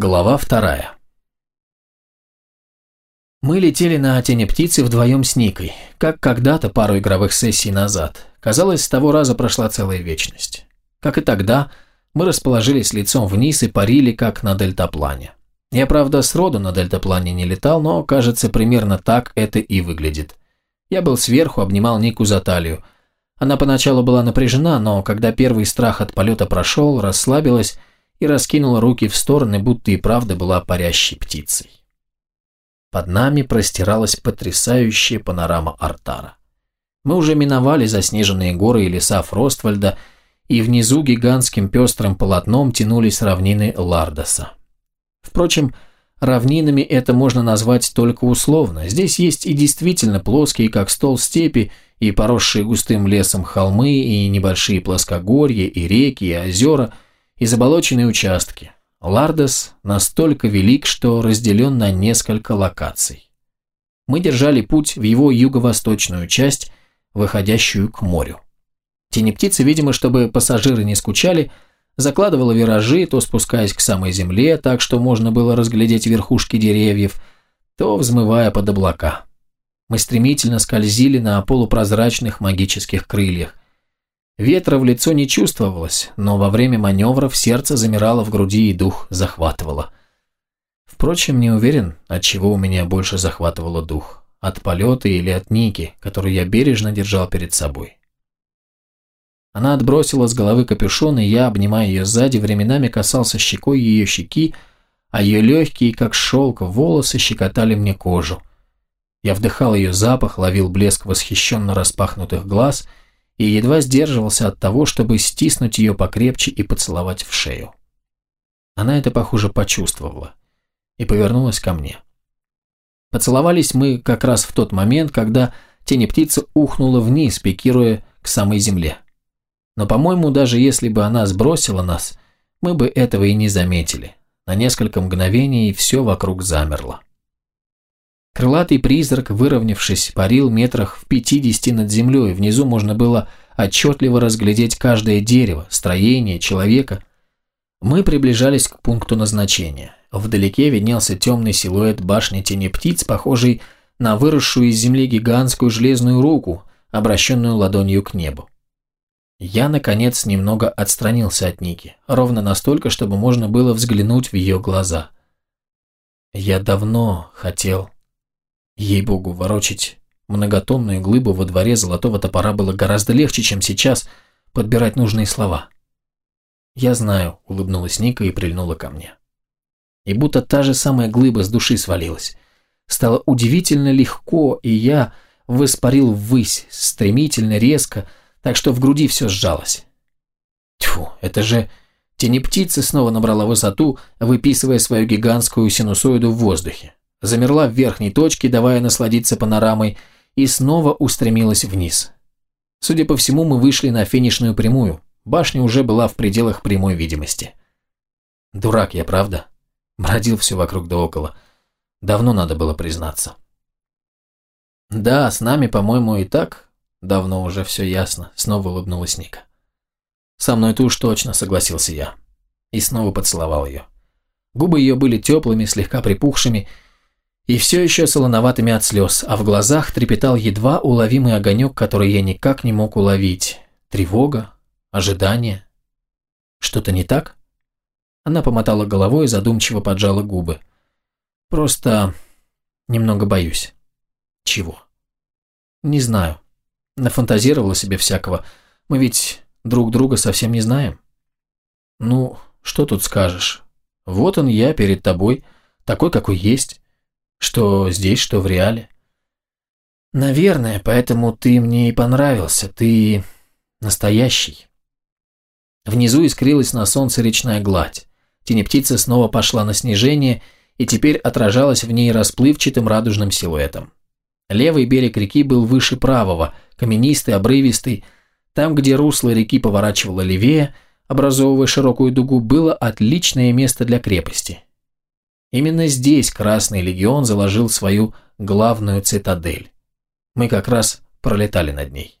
Глава вторая. Мы летели на тени птицы вдвоем с Никой, как когда-то пару игровых сессий назад. Казалось, с того раза прошла целая вечность. Как и тогда, мы расположились лицом вниз и парили, как на дельтаплане. Я, правда, сроду на дельтаплане не летал, но, кажется, примерно так это и выглядит. Я был сверху, обнимал Нику за талию. Она поначалу была напряжена, но когда первый страх от полета прошел, расслабилась и раскинула руки в стороны, будто и правда была парящей птицей. Под нами простиралась потрясающая панорама Артара. Мы уже миновали заснеженные горы и леса Фроствальда, и внизу гигантским пестрым полотном тянулись равнины Лардоса. Впрочем, равнинами это можно назвать только условно. Здесь есть и действительно плоские, как стол степи, и поросшие густым лесом холмы, и небольшие плоскогорья, и реки, и озера – и заболоченные участки. Лардес настолько велик, что разделен на несколько локаций. Мы держали путь в его юго-восточную часть, выходящую к морю. Тенептица, видимо, чтобы пассажиры не скучали, закладывала виражи, то спускаясь к самой земле, так что можно было разглядеть верхушки деревьев, то взмывая под облака. Мы стремительно скользили на полупрозрачных магических крыльях. Ветра в лицо не чувствовалось, но во время маневров сердце замирало в груди и дух захватывало. Впрочем, не уверен, от чего у меня больше захватывало дух. От полета или от Ники, которую я бережно держал перед собой. Она отбросила с головы капюшон, и я, обнимая ее сзади, временами касался щекой ее щеки, а ее легкие, как шелк, волосы щекотали мне кожу. Я вдыхал ее запах, ловил блеск восхищенно распахнутых глаз – и едва сдерживался от того, чтобы стиснуть ее покрепче и поцеловать в шею. Она это, похоже, почувствовала и повернулась ко мне. Поцеловались мы как раз в тот момент, когда тени птицы ухнула вниз, пикируя к самой земле. Но, по-моему, даже если бы она сбросила нас, мы бы этого и не заметили. На несколько мгновений все вокруг замерло. Крылатый призрак, выровнявшись, парил метрах в пятидесяти над землей, внизу можно было отчетливо разглядеть каждое дерево, строение, человека. Мы приближались к пункту назначения. Вдалеке виднелся темный силуэт башни тени птиц, похожий на выросшую из земли гигантскую железную руку, обращенную ладонью к небу. Я, наконец, немного отстранился от Ники, ровно настолько, чтобы можно было взглянуть в ее глаза. Я давно хотел Ей-богу, ворочить многотонную глыбу во дворе золотого топора было гораздо легче, чем сейчас подбирать нужные слова. «Я знаю», — улыбнулась Ника и прильнула ко мне. И будто та же самая глыба с души свалилась. Стало удивительно легко, и я воспарил ввысь, стремительно, резко, так что в груди все сжалось. Тьфу, это же... Тени птицы снова набрала высоту, выписывая свою гигантскую синусоиду в воздухе замерла в верхней точке, давая насладиться панорамой, и снова устремилась вниз. Судя по всему, мы вышли на финишную прямую. Башня уже была в пределах прямой видимости. Дурак я, правда? Бродил все вокруг да около. Давно надо было признаться. Да, с нами, по-моему, и так давно уже все ясно, снова улыбнулась Ника. Со мной-то уж точно, согласился я. И снова поцеловал ее. Губы ее были теплыми, слегка припухшими, и все еще солоноватыми от слез, а в глазах трепетал едва уловимый огонек, который я никак не мог уловить. Тревога? Ожидание? Что-то не так? Она помотала головой и задумчиво поджала губы. Просто немного боюсь. Чего? Не знаю. Нафантазировала себе всякого. Мы ведь друг друга совсем не знаем. Ну, что тут скажешь? Вот он я перед тобой, такой, какой есть. Что здесь, что в реале. Наверное, поэтому ты мне и понравился. Ты настоящий. Внизу искрилась на солнце речная гладь. Тенептица снова пошла на снижение и теперь отражалась в ней расплывчатым радужным силуэтом. Левый берег реки был выше правого, каменистый, обрывистый. Там, где русло реки поворачивало левее, образовывая широкую дугу, было отличное место для крепости. Именно здесь Красный Легион заложил свою главную цитадель. Мы как раз пролетали над ней.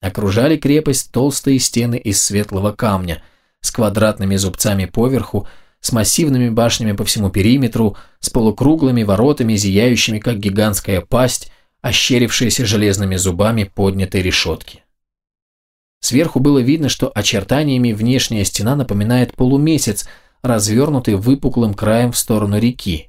Окружали крепость толстые стены из светлого камня с квадратными зубцами поверху, с массивными башнями по всему периметру, с полукруглыми воротами, зияющими, как гигантская пасть, ощерившаяся железными зубами поднятой решетки. Сверху было видно, что очертаниями внешняя стена напоминает полумесяц, развернутый выпуклым краем в сторону реки.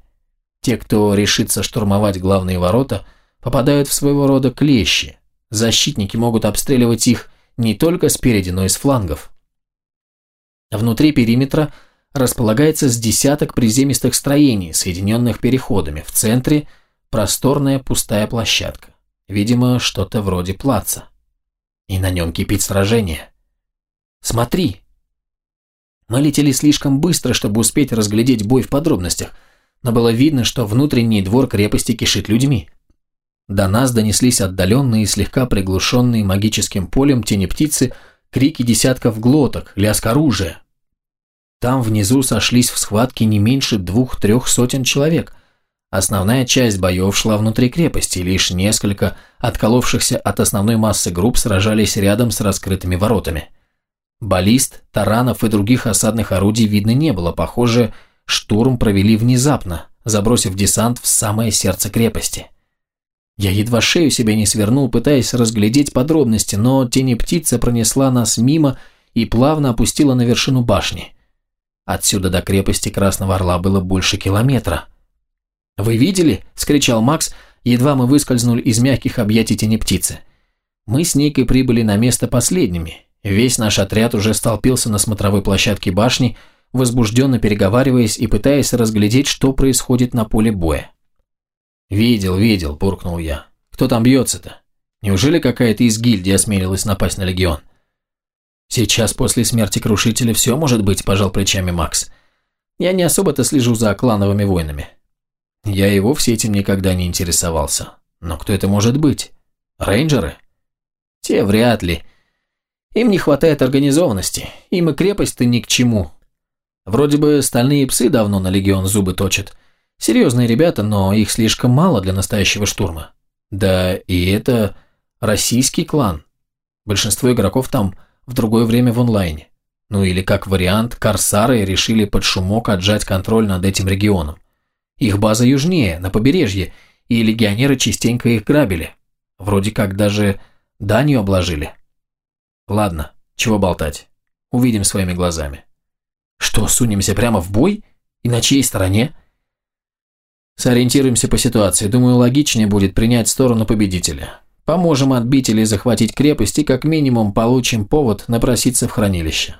Те, кто решится штурмовать главные ворота, попадают в своего рода клещи. Защитники могут обстреливать их не только спереди, но и с флангов. Внутри периметра располагается с десяток приземистых строений, соединенных переходами. В центре просторная пустая площадка. Видимо, что-то вроде плаца. И на нем кипит сражение. Смотри! Мы летели слишком быстро, чтобы успеть разглядеть бой в подробностях, но было видно, что внутренний двор крепости кишит людьми. До нас донеслись отдаленные и слегка приглушенные магическим полем тени птицы, крики десятков глоток, лязг оружия. Там внизу сошлись в схватке не меньше двух-трех сотен человек. Основная часть боев шла внутри крепости, лишь несколько отколовшихся от основной массы групп сражались рядом с раскрытыми воротами. Баллист, таранов и других осадных орудий видно не было, похоже, штурм провели внезапно, забросив десант в самое сердце крепости. Я едва шею себе не свернул, пытаясь разглядеть подробности, но тени птица пронесла нас мимо и плавно опустила на вершину башни. Отсюда до крепости Красного Орла было больше километра. «Вы видели?» – скричал Макс, едва мы выскользнули из мягких объятий тени птицы. Мы с Никой прибыли на место последними. Весь наш отряд уже столпился на смотровой площадке башни, возбужденно переговариваясь и пытаясь разглядеть, что происходит на поле боя. «Видел, видел», – буркнул я. «Кто там бьется-то? Неужели какая-то из гильдий осмелилась напасть на легион?» «Сейчас после смерти Крушителя все может быть», – пожал плечами Макс. «Я не особо-то слежу за клановыми войнами. Я и вовсе этим никогда не интересовался. Но кто это может быть? Рейнджеры? Те вряд ли. Им не хватает организованности. Им и крепость-то ни к чему. Вроде бы стальные псы давно на легион зубы точат. Серьезные ребята, но их слишком мало для настоящего штурма. Да и это российский клан. Большинство игроков там в другое время в онлайне. Ну или как вариант, корсары решили под шумок отжать контроль над этим регионом. Их база южнее, на побережье, и легионеры частенько их грабили. Вроде как даже данью обложили. Ладно, чего болтать. Увидим своими глазами. Что, сунемся прямо в бой? И на чьей стороне? Сориентируемся по ситуации. Думаю, логичнее будет принять сторону победителя. Поможем отбить или захватить крепость и как минимум получим повод напроситься в хранилище.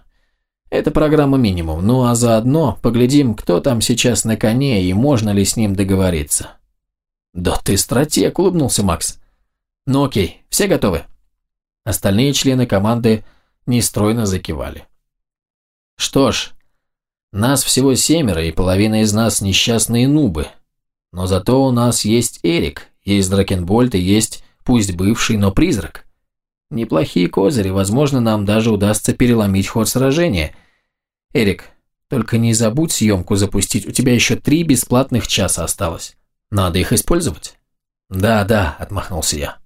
Это программа минимум, ну а заодно поглядим, кто там сейчас на коне и можно ли с ним договориться. Да ты стратег, улыбнулся Макс. Ну окей, все готовы? Остальные члены команды нестройно закивали. Что ж, нас всего семеро, и половина из нас несчастные нубы. Но зато у нас есть Эрик, есть Дракенбольд и есть, пусть бывший, но призрак. Неплохие козыри, возможно, нам даже удастся переломить ход сражения. Эрик, только не забудь съемку запустить, у тебя еще три бесплатных часа осталось. Надо их использовать. Да, да, отмахнулся я.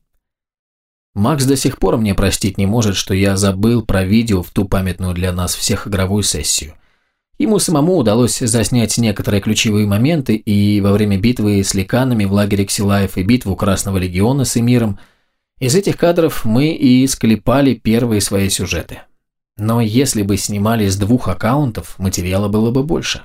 Макс до сих пор мне простить не может, что я забыл про видео в ту памятную для нас всех игровую сессию. Ему самому удалось заснять некоторые ключевые моменты, и во время битвы с ликанами в лагере Ксилаев и битву Красного Легиона с Эмиром, из этих кадров мы и склепали первые свои сюжеты. Но если бы снимали с двух аккаунтов, материала было бы больше.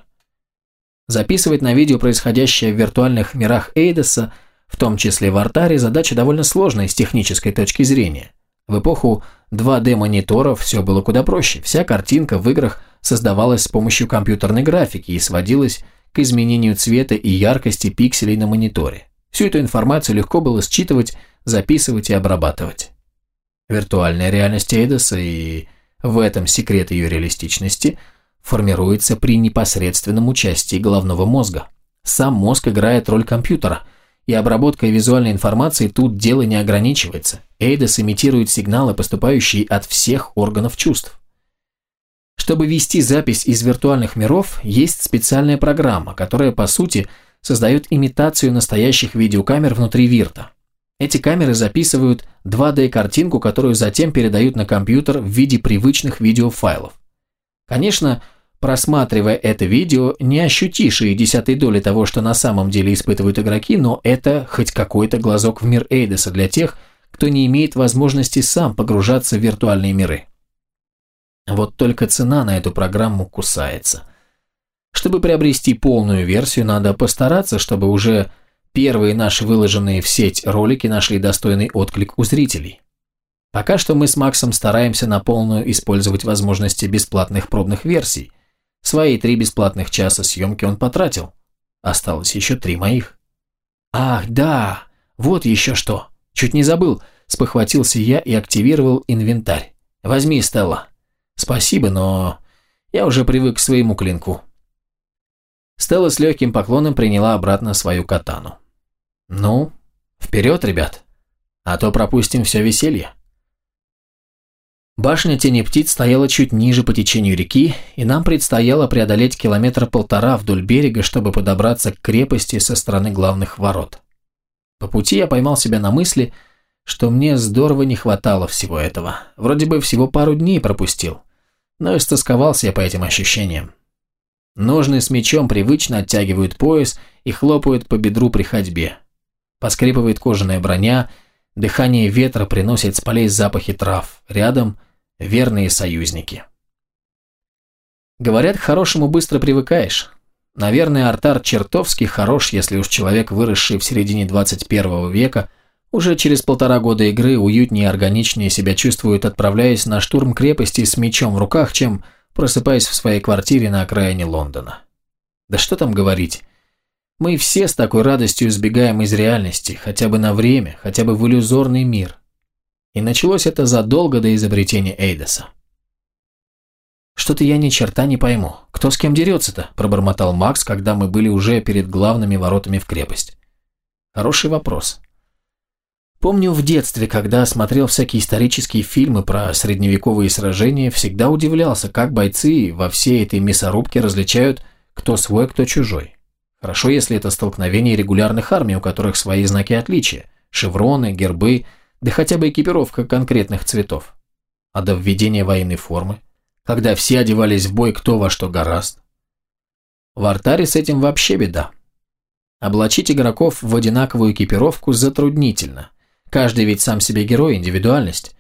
Записывать на видео происходящее в виртуальных мирах Эйдоса, в том числе в Артаре, задача довольно сложная с технической точки зрения. В эпоху 2D-мониторов все было куда проще. Вся картинка в играх – создавалась с помощью компьютерной графики и сводилась к изменению цвета и яркости пикселей на мониторе. Всю эту информацию легко было считывать, записывать и обрабатывать. Виртуальная реальность Эйдоса и в этом секрет ее реалистичности формируется при непосредственном участии головного мозга. Сам мозг играет роль компьютера, и обработкой визуальной информации тут дело не ограничивается. Эйдос имитирует сигналы, поступающие от всех органов чувств. Чтобы вести запись из виртуальных миров, есть специальная программа, которая, по сути, создает имитацию настоящих видеокамер внутри вирта. Эти камеры записывают 2D-картинку, которую затем передают на компьютер в виде привычных видеофайлов. Конечно, Просматривая это видео, не ощутишь и десятой доли того, что на самом деле испытывают игроки, но это хоть какой-то глазок в мир Эйдеса для тех, кто не имеет возможности сам погружаться в виртуальные миры. Вот только цена на эту программу кусается. Чтобы приобрести полную версию, надо постараться, чтобы уже первые наши выложенные в сеть ролики нашли достойный отклик у зрителей. Пока что мы с Максом стараемся на полную использовать возможности бесплатных пробных версий – Свои три бесплатных часа съемки он потратил. Осталось еще три моих. Ах, да, вот еще что. Чуть не забыл. Спохватился я и активировал инвентарь. Возьми, Стелла. Спасибо, но я уже привык к своему клинку. Стелла с легким поклоном приняла обратно свою катану. Ну, вперед, ребят, а то пропустим все веселье. Башня Тени Птиц стояла чуть ниже по течению реки, и нам предстояло преодолеть километра полтора вдоль берега, чтобы подобраться к крепости со стороны главных ворот. По пути я поймал себя на мысли, что мне здорово не хватало всего этого. Вроде бы всего пару дней пропустил, но истосковался я по этим ощущениям. Ножны с мечом привычно оттягивают пояс и хлопают по бедру при ходьбе. Поскрипывает кожаная броня, дыхание ветра приносит с полей запахи трав. Рядом верные союзники. Говорят, к хорошему быстро привыкаешь. Наверное, Артар чертовски хорош, если уж человек, выросший в середине 21 века, уже через полтора года игры уютнее и органичнее себя чувствует, отправляясь на штурм крепости с мечом в руках, чем просыпаясь в своей квартире на окраине Лондона. Да что там говорить. Мы все с такой радостью избегаем из реальности, хотя бы на время, хотя бы в иллюзорный мир. И началось это задолго до изобретения Эйдеса. «Что-то я ни черта не пойму. Кто с кем дерется-то?» – пробормотал Макс, когда мы были уже перед главными воротами в крепость. Хороший вопрос. Помню в детстве, когда смотрел всякие исторические фильмы про средневековые сражения, всегда удивлялся, как бойцы во всей этой мясорубке различают, кто свой, кто чужой. Хорошо, если это столкновение регулярных армий, у которых свои знаки отличия – шевроны, гербы – да хотя бы экипировка конкретных цветов. А до введения военной формы, когда все одевались в бой кто во что гораст. В артаре с этим вообще беда. Облачить игроков в одинаковую экипировку затруднительно. Каждый ведь сам себе герой, индивидуальность.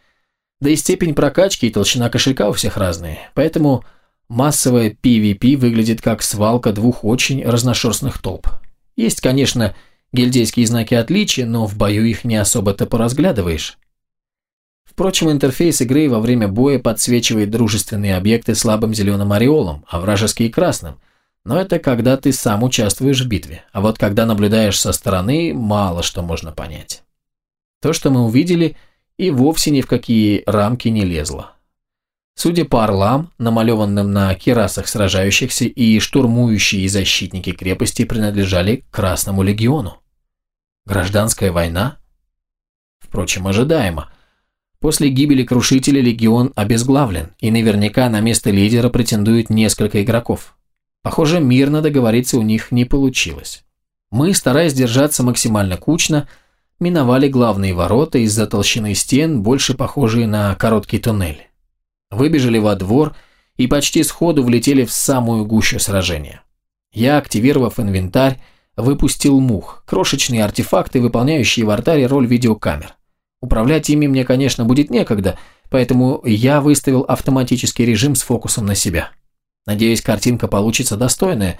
Да и степень прокачки и толщина кошелька у всех разные, поэтому массовая PvP выглядит как свалка двух очень разношерстных толп. Есть, конечно, Гильдейские знаки отличия, но в бою их не особо-то поразглядываешь. Впрочем, интерфейс игры во время боя подсвечивает дружественные объекты слабым зеленым ореолом, а вражеские красным. Но это когда ты сам участвуешь в битве, а вот когда наблюдаешь со стороны, мало что можно понять. То, что мы увидели, и вовсе ни в какие рамки не лезло. Судя по орлам, намалеванным на керасах сражающихся и штурмующие защитники крепости принадлежали Красному легиону. Гражданская война? Впрочем, ожидаемо. После гибели Крушителя легион обезглавлен, и наверняка на место лидера претендует несколько игроков. Похоже, мирно договориться у них не получилось. Мы, стараясь держаться максимально кучно, миновали главные ворота из-за толщины стен, больше похожие на короткий туннель. Выбежали во двор и почти сходу влетели в самую гущу сражения. Я, активировав инвентарь, выпустил мух, крошечные артефакты, выполняющие в артаре роль видеокамер. Управлять ими мне, конечно, будет некогда, поэтому я выставил автоматический режим с фокусом на себя. Надеюсь, картинка получится достойная.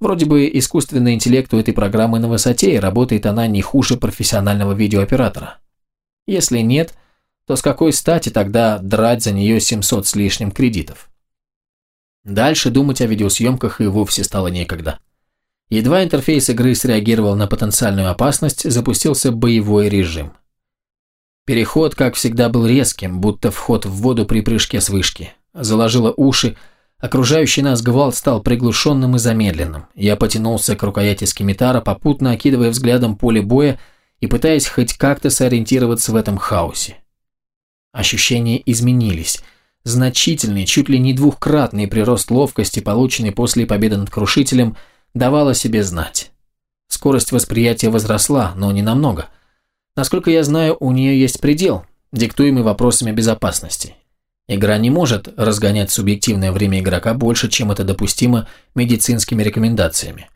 Вроде бы искусственный интеллект у этой программы на высоте, и работает она не хуже профессионального видеооператора. Если нет, то с какой стати тогда драть за нее 700 с лишним кредитов? Дальше думать о видеосъемках и вовсе стало некогда. Едва интерфейс игры среагировал на потенциальную опасность, запустился боевой режим. Переход, как всегда, был резким, будто вход в воду при прыжке с вышки. Заложило уши, окружающий нас гвалт стал приглушенным и замедленным. Я потянулся к рукояти скимитара, попутно окидывая взглядом поле боя и пытаясь хоть как-то сориентироваться в этом хаосе. Ощущения изменились. Значительный, чуть ли не двухкратный прирост ловкости, полученный после победы над Крушителем – давала себе знать. Скорость восприятия возросла, но не намного. Насколько я знаю, у нее есть предел, диктуемый вопросами безопасности. Игра не может разгонять субъективное время игрока больше, чем это допустимо медицинскими рекомендациями.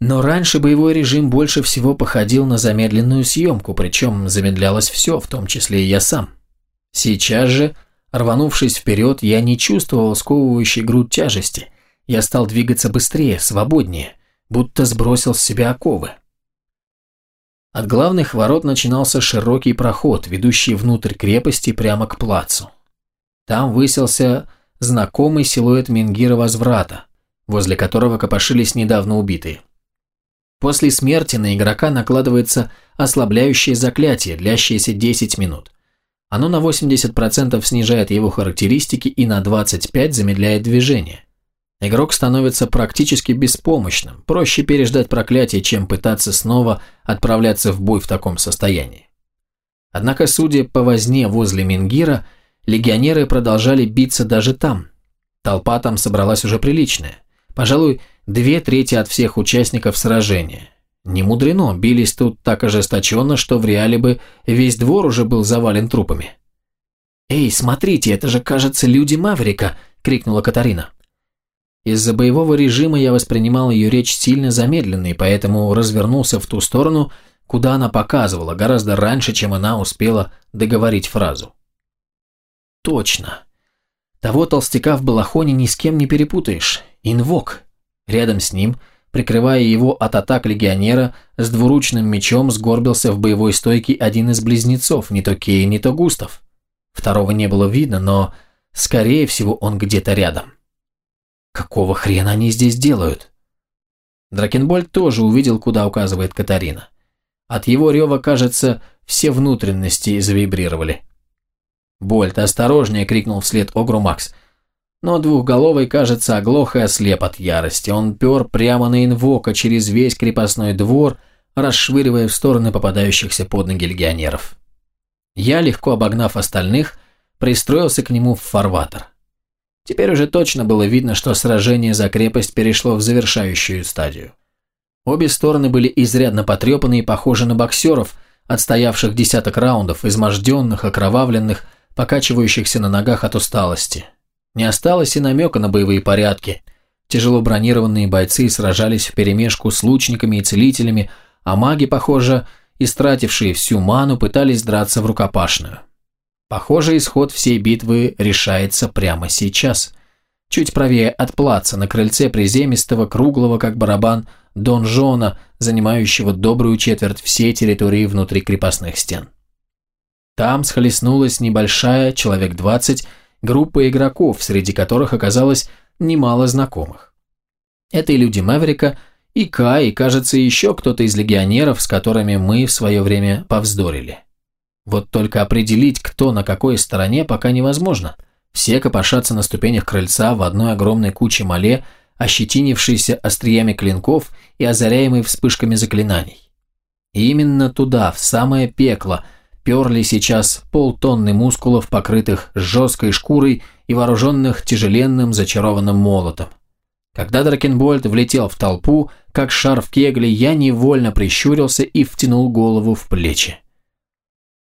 Но раньше боевой режим больше всего походил на замедленную съемку, причем замедлялось все, в том числе и я сам. Сейчас же, рванувшись вперед, я не чувствовал сковывающей грудь тяжести. Я стал двигаться быстрее, свободнее, будто сбросил с себя оковы. От главных ворот начинался широкий проход, ведущий внутрь крепости прямо к плацу. Там высился знакомый силуэт Менгира Возврата, возле которого копошились недавно убитые. После смерти на игрока накладывается ослабляющее заклятие, длящееся 10 минут. Оно на 80% снижает его характеристики и на 25% замедляет движение. Игрок становится практически беспомощным, проще переждать проклятие, чем пытаться снова отправляться в бой в таком состоянии. Однако, судя по возне возле Мингира, легионеры продолжали биться даже там. Толпа там собралась уже приличная. Пожалуй, две трети от всех участников сражения. Не мудрено, бились тут так ожесточенно, что в реале бы весь двор уже был завален трупами. «Эй, смотрите, это же, кажется, люди Маврика!» – крикнула Катарина. Из-за боевого режима я воспринимал ее речь сильно замедленной, поэтому развернулся в ту сторону, куда она показывала, гораздо раньше, чем она успела договорить фразу. Точно. Того толстяка в балахоне ни с кем не перепутаешь. Инвок. Рядом с ним, прикрывая его от атак легионера, с двуручным мечом сгорбился в боевой стойке один из близнецов, не то Кей, не то Густав. Второго не было видно, но, скорее всего, он где-то рядом. Какого хрена они здесь делают? Дракенбольд тоже увидел, куда указывает Катарина. От его рева, кажется, все внутренности завибрировали. «Больт, осторожнее!» – крикнул вслед Огру Макс. Но двухголовый, кажется, оглох и ослеп от ярости. Он пер прямо на инвока через весь крепостной двор, расшвыривая в стороны попадающихся под ноги легионеров. Я, легко обогнав остальных, пристроился к нему в фарватер. Теперь уже точно было видно, что сражение за крепость перешло в завершающую стадию. Обе стороны были изрядно потрепаны и похожи на боксеров, отстоявших десяток раундов, изможденных, окровавленных, покачивающихся на ногах от усталости. Не осталось и намека на боевые порядки. Тяжело бронированные бойцы сражались вперемешку с лучниками и целителями, а маги, похоже, истратившие всю ману, пытались драться в рукопашную. Похоже, исход всей битвы решается прямо сейчас. Чуть правее от плаца, на крыльце приземистого, круглого, как барабан, донжона, занимающего добрую четверть всей территории внутри крепостных стен. Там схлестнулась небольшая, человек 20, Группа игроков, среди которых оказалось немало знакомых. Это и люди Маврика, и Кай, и, кажется, еще кто-то из легионеров, с которыми мы в свое время повздорили. Вот только определить, кто на какой стороне, пока невозможно. Все копошатся на ступенях крыльца в одной огромной куче мале, ощетинившейся остриями клинков и озаряемой вспышками заклинаний. И именно туда, в самое пекло – перли сейчас полтонны мускулов, покрытых жесткой шкурой и вооруженных тяжеленным зачарованным молотом. Когда Дракенбольд влетел в толпу, как шар в кегле, я невольно прищурился и втянул голову в плечи.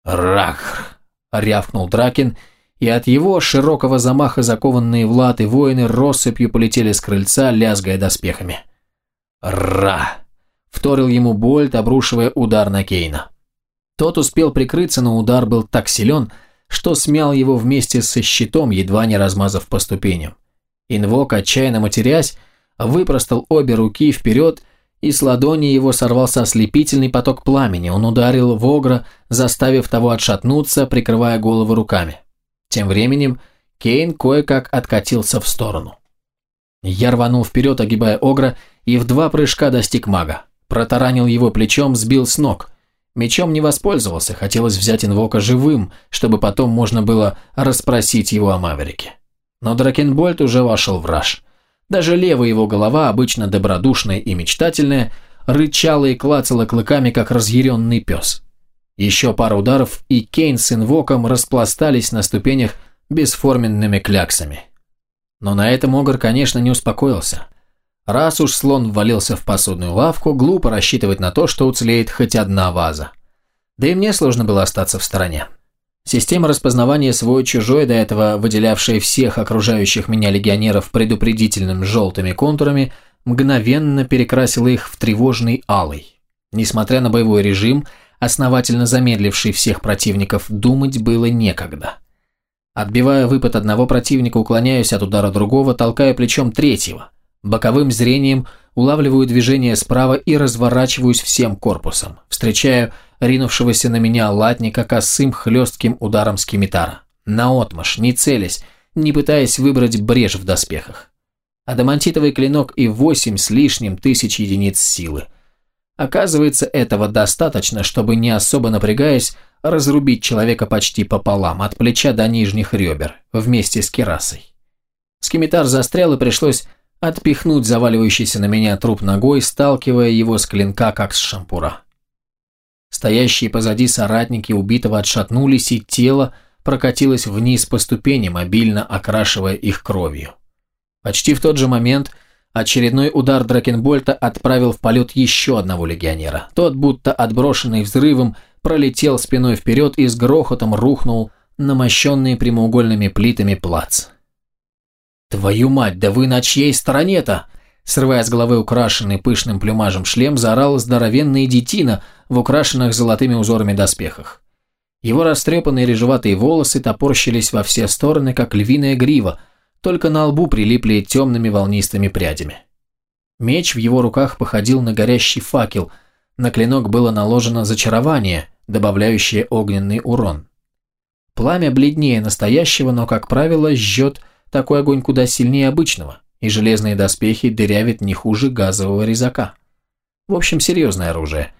«Рах!» – рявкнул Дракин, и от его широкого замаха закованные в латы воины россыпью полетели с крыльца, лязгая доспехами. «Ра!» – вторил ему Больт, обрушивая удар на Кейна. Тот успел прикрыться, но удар был так силен, что смял его вместе со щитом, едва не размазав по ступеням. Инвок, отчаянно матерясь, выпростал обе руки вперед и с ладони его сорвался ослепительный поток пламени. Он ударил в Огра, заставив того отшатнуться, прикрывая голову руками. Тем временем Кейн кое-как откатился в сторону. Я рванул вперед, огибая Огра, и в два прыжка достиг мага. Протаранил его плечом, сбил с ног. Мечом не воспользовался, хотелось взять инвока живым, чтобы потом можно было расспросить его о Маверике. Но Дракенбольд уже вошел в раж. Даже левая его голова, обычно добродушная и мечтательная, рычала и клацала клыками, как разъяренный пес. Еще пара ударов, и Кейн с инвоком распластались на ступенях бесформенными кляксами. Но на этом Огр, конечно, не успокоился. Раз уж слон ввалился в посудную лавку, глупо рассчитывать на то, что уцелеет хоть одна ваза. Да и мне сложно было остаться в стороне. Система распознавания свой-чужой, до этого выделявшая всех окружающих меня легионеров предупредительным желтыми контурами, мгновенно перекрасила их в тревожный алый. Несмотря на боевой режим, основательно замедливший всех противников, думать было некогда. Отбивая выпад одного противника, уклоняюсь от удара другого, толкая плечом третьего. Боковым зрением улавливаю движение справа и разворачиваюсь всем корпусом. Встречаю ринувшегося на меня латника косым хлестким ударом скимитара. Наотмашь, не целясь, не пытаясь выбрать брешь в доспехах. Адамантитовый клинок и восемь с лишним тысяч единиц силы. Оказывается, этого достаточно, чтобы, не особо напрягаясь, разрубить человека почти пополам, от плеча до нижних ребер, вместе с керасой. Скимитар застрял и пришлось отпихнуть заваливающийся на меня труп ногой, сталкивая его с клинка, как с шампура. Стоящие позади соратники убитого отшатнулись, и тело прокатилось вниз по ступеням, обильно окрашивая их кровью. Почти в тот же момент очередной удар Дракенбольта отправил в полет еще одного легионера. Тот, будто отброшенный взрывом, пролетел спиной вперед и с грохотом рухнул на мощенные прямоугольными плитами плац. «Твою мать, да вы на чьей стороне-то?» Срывая с головы украшенный пышным плюмажем шлем, заорал здоровенный детина в украшенных золотыми узорами доспехах. Его растрепанные рыжеватые волосы топорщились во все стороны, как львиная грива, только на лбу прилипли темными волнистыми прядями. Меч в его руках походил на горящий факел, на клинок было наложено зачарование, добавляющее огненный урон. Пламя бледнее настоящего, но, как правило, жжет такой огонь куда сильнее обычного – и железные доспехи дырявят не хуже газового резака. В общем, серьезное оружие.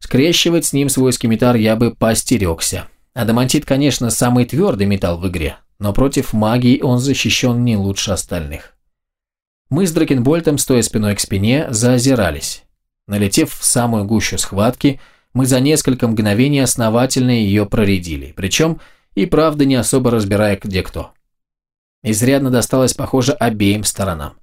Скрещивать с ним свой скимитар я бы постерегся. Адамантит, конечно, самый твердый металл в игре, но против магии он защищен не лучше остальных. Мы с Дракенбольтом, стоя спиной к спине, заозирались. Налетев в самую гущу схватки, мы за несколько мгновений основательно ее проредили, причем и правда не особо разбирая, где кто. Изрядно досталось, похоже, обеим сторонам.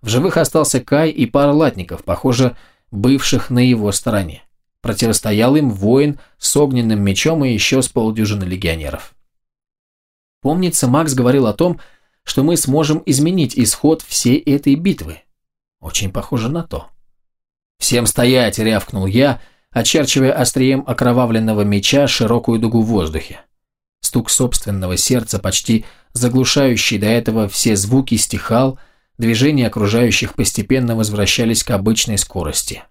В живых остался Кай и пара латников, похоже, бывших на его стороне. Противостоял им воин с огненным мечом и еще с полдюжины легионеров. Помнится, Макс говорил о том, что мы сможем изменить исход всей этой битвы. Очень похоже на то. «Всем стоять!» – рявкнул я, очерчивая острием окровавленного меча широкую дугу в воздухе. Стук собственного сердца, почти заглушающий до этого все звуки, стихал, движения окружающих постепенно возвращались к обычной скорости.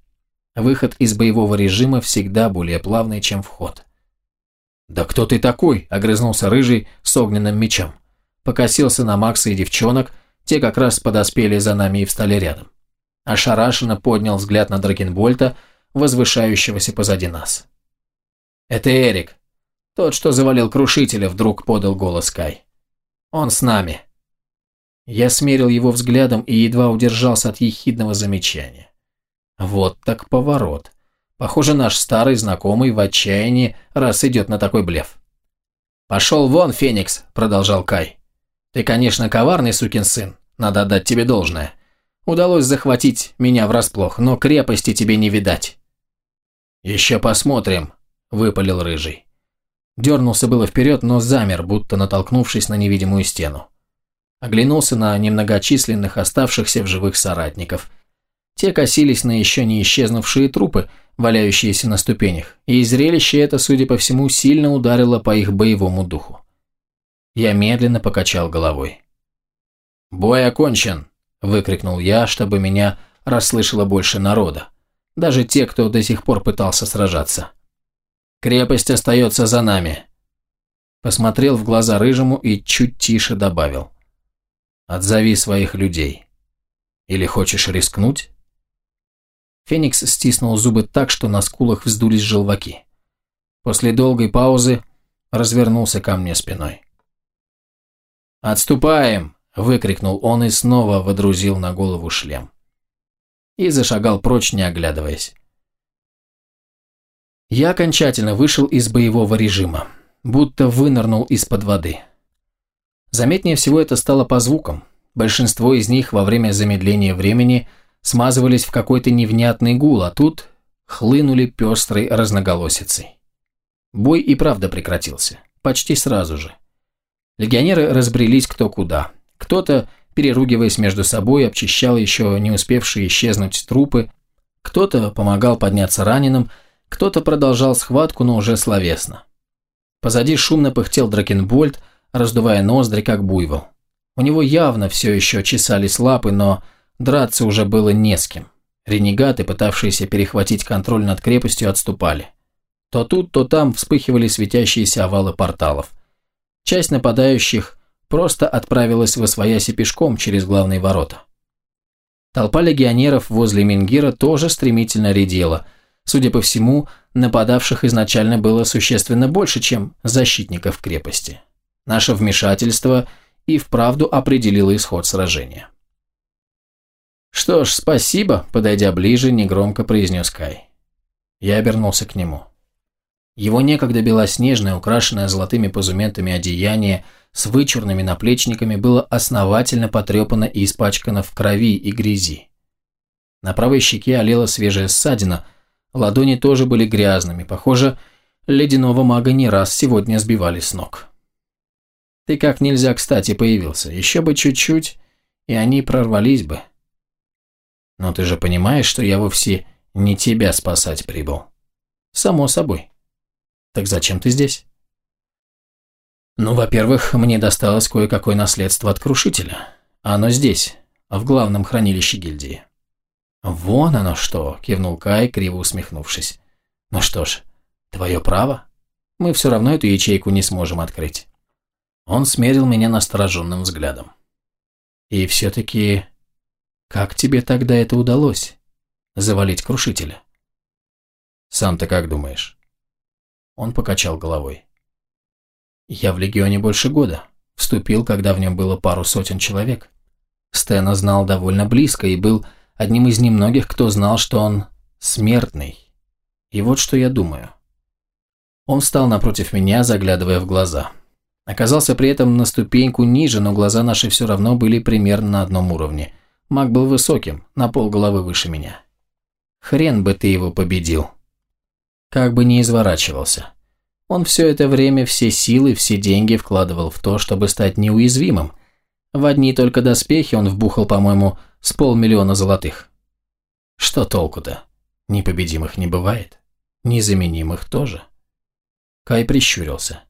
Выход из боевого режима всегда более плавный, чем вход. «Да кто ты такой?» – огрызнулся Рыжий с огненным мечом. Покосился на Макса и девчонок, те как раз подоспели за нами и встали рядом. Ошарашенно поднял взгляд на Дракенбольта, возвышающегося позади нас. «Это Эрик», тот, что завалил крушителя, вдруг подал голос Кай. Он с нами. Я смерил его взглядом и едва удержался от ехидного замечания. Вот так поворот. Похоже, наш старый знакомый в отчаянии, раз идет на такой блеф. «Пошел вон, Феникс», – продолжал Кай. «Ты, конечно, коварный сукин сын, надо отдать тебе должное. Удалось захватить меня врасплох, но крепости тебе не видать». «Еще посмотрим», – выпалил Рыжий. Дернулся было вперед, но замер, будто натолкнувшись на невидимую стену. Оглянулся на немногочисленных оставшихся в живых соратников. Те косились на еще не исчезнувшие трупы, валяющиеся на ступенях, и зрелище это, судя по всему, сильно ударило по их боевому духу. Я медленно покачал головой. «Бой окончен!» – выкрикнул я, чтобы меня расслышало больше народа. Даже те, кто до сих пор пытался сражаться. Крепость остается за нами». Посмотрел в глаза Рыжему и чуть тише добавил. «Отзови своих людей. Или хочешь рискнуть?» Феникс стиснул зубы так, что на скулах вздулись желваки. После долгой паузы развернулся ко мне спиной. «Отступаем!» – выкрикнул он и снова водрузил на голову шлем. И зашагал прочь, не оглядываясь. Я окончательно вышел из боевого режима, будто вынырнул из-под воды. Заметнее всего это стало по звукам. Большинство из них во время замедления времени смазывались в какой-то невнятный гул, а тут хлынули пестрой разноголосицей. Бой и правда прекратился. почти сразу же. Легионеры разбрелись кто куда. Кто-то, переругиваясь между собой, обчищал еще не успевшие исчезнуть трупы, кто-то помогал подняться раненым, кто-то продолжал схватку, но уже словесно. Позади шумно пыхтел Дракенбольд, раздувая ноздри, как буйвол. У него явно все еще чесались лапы, но драться уже было не с кем. Ренегаты, пытавшиеся перехватить контроль над крепостью, отступали. То тут, то там вспыхивали светящиеся овалы порталов. Часть нападающих просто отправилась в освояси пешком через главные ворота. Толпа легионеров возле Мингира тоже стремительно редела. Судя по всему, нападавших изначально было существенно больше, чем защитников крепости. Наше вмешательство и вправду определило исход сражения. «Что ж, спасибо», – подойдя ближе, негромко произнес Кай. Я обернулся к нему. Его некогда белоснежное, украшенное золотыми позументами одеяние с вычурными наплечниками было основательно потрепано и испачкано в крови и грязи. На правой щеке олела свежая ссадина, ладони тоже были грязными, похоже, ледяного мага не раз сегодня сбивали с ног. Ты как нельзя кстати появился, еще бы чуть-чуть, и они прорвались бы. Но ты же понимаешь, что я вовсе не тебя спасать прибыл. Само собой. Так зачем ты здесь? Ну, во-первых, мне досталось кое-какое наследство от Крушителя. Оно здесь, в главном хранилище гильдии. Вон оно что, кивнул Кай, криво усмехнувшись. Ну что ж, твое право. Мы все равно эту ячейку не сможем открыть. Он смерил меня настороженным взглядом. И все-таки как тебе тогда это удалось? Завалить крушителя? Сам ты как думаешь? Он покачал головой. Я в Легионе больше года. Вступил, когда в нем было пару сотен человек. Стэна знал довольно близко и был одним из немногих, кто знал, что он смертный. И вот что я думаю. Он встал напротив меня, заглядывая в глаза. Оказался при этом на ступеньку ниже, но глаза наши все равно были примерно на одном уровне. Маг был высоким, на полголовы выше меня. Хрен бы ты его победил. Как бы ни изворачивался. Он все это время все силы, все деньги вкладывал в то, чтобы стать неуязвимым. В одни только доспехи он вбухал, по-моему, с полмиллиона золотых. Что толку-то? Непобедимых не бывает. Незаменимых тоже. Кай прищурился.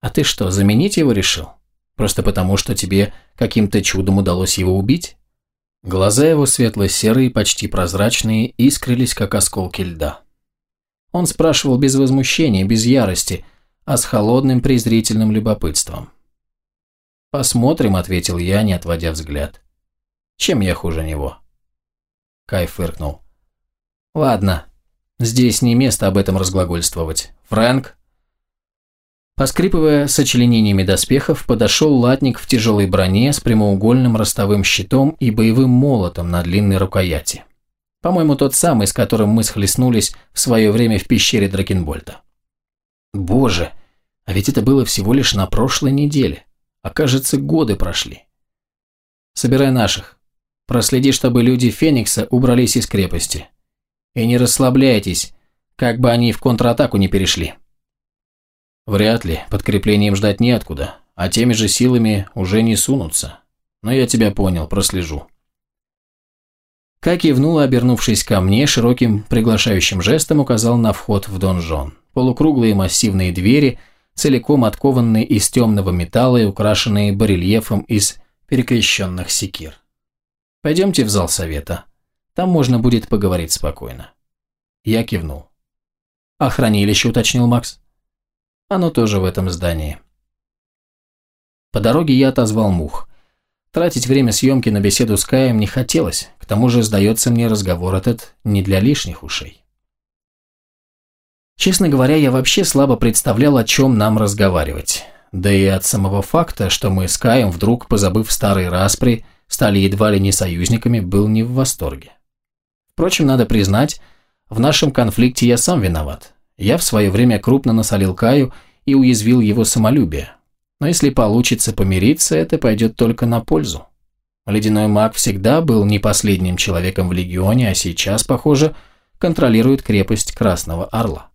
А ты что, заменить его решил? Просто потому, что тебе каким-то чудом удалось его убить? Глаза его светло-серые, почти прозрачные, искрились, как осколки льда. Он спрашивал без возмущения, без ярости, а с холодным презрительным любопытством. «Посмотрим», — ответил я, не отводя взгляд. «Чем я хуже него?» Кай фыркнул. «Ладно, здесь не место об этом разглагольствовать. Фрэнк?» Поскрипывая сочленениями доспехов, подошел латник в тяжелой броне с прямоугольным ростовым щитом и боевым молотом на длинной рукояти. По-моему, тот самый, с которым мы схлестнулись в свое время в пещере Дракенбольта. Боже, а ведь это было всего лишь на прошлой неделе. А кажется, годы прошли. Собирай наших. Проследи, чтобы люди Феникса убрались из крепости. И не расслабляйтесь, как бы они в контратаку не перешли. Вряд ли, подкреплением ждать неоткуда, а теми же силами уже не сунутся. Но я тебя понял, прослежу. Как кивнула, обернувшись ко мне, широким приглашающим жестом указал на вход в донжон. Полукруглые массивные двери, целиком откованные из темного металла и украшенные барельефом из перекрещенных секир. Пойдемте в зал совета. Там можно будет поговорить спокойно. Я кивнул. «А хранилище?» – уточнил Макс. Оно тоже в этом здании. По дороге я отозвал мух. Тратить время съемки на беседу с Каем не хотелось, к тому же, сдается мне, разговор этот не для лишних ушей. Честно говоря, я вообще слабо представлял, о чем нам разговаривать. Да и от самого факта, что мы с Каем, вдруг, позабыв старые распри, стали едва ли не союзниками, был не в восторге. Впрочем, надо признать, в нашем конфликте я сам виноват. Я в свое время крупно насолил Каю и уязвил его самолюбие. Но если получится помириться, это пойдет только на пользу. Ледяной маг всегда был не последним человеком в Легионе, а сейчас, похоже, контролирует крепость Красного Орла.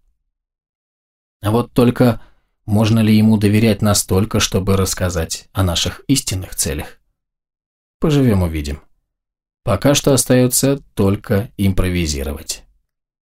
А вот только можно ли ему доверять настолько, чтобы рассказать о наших истинных целях? Поживем увидим. Пока что остается только импровизировать.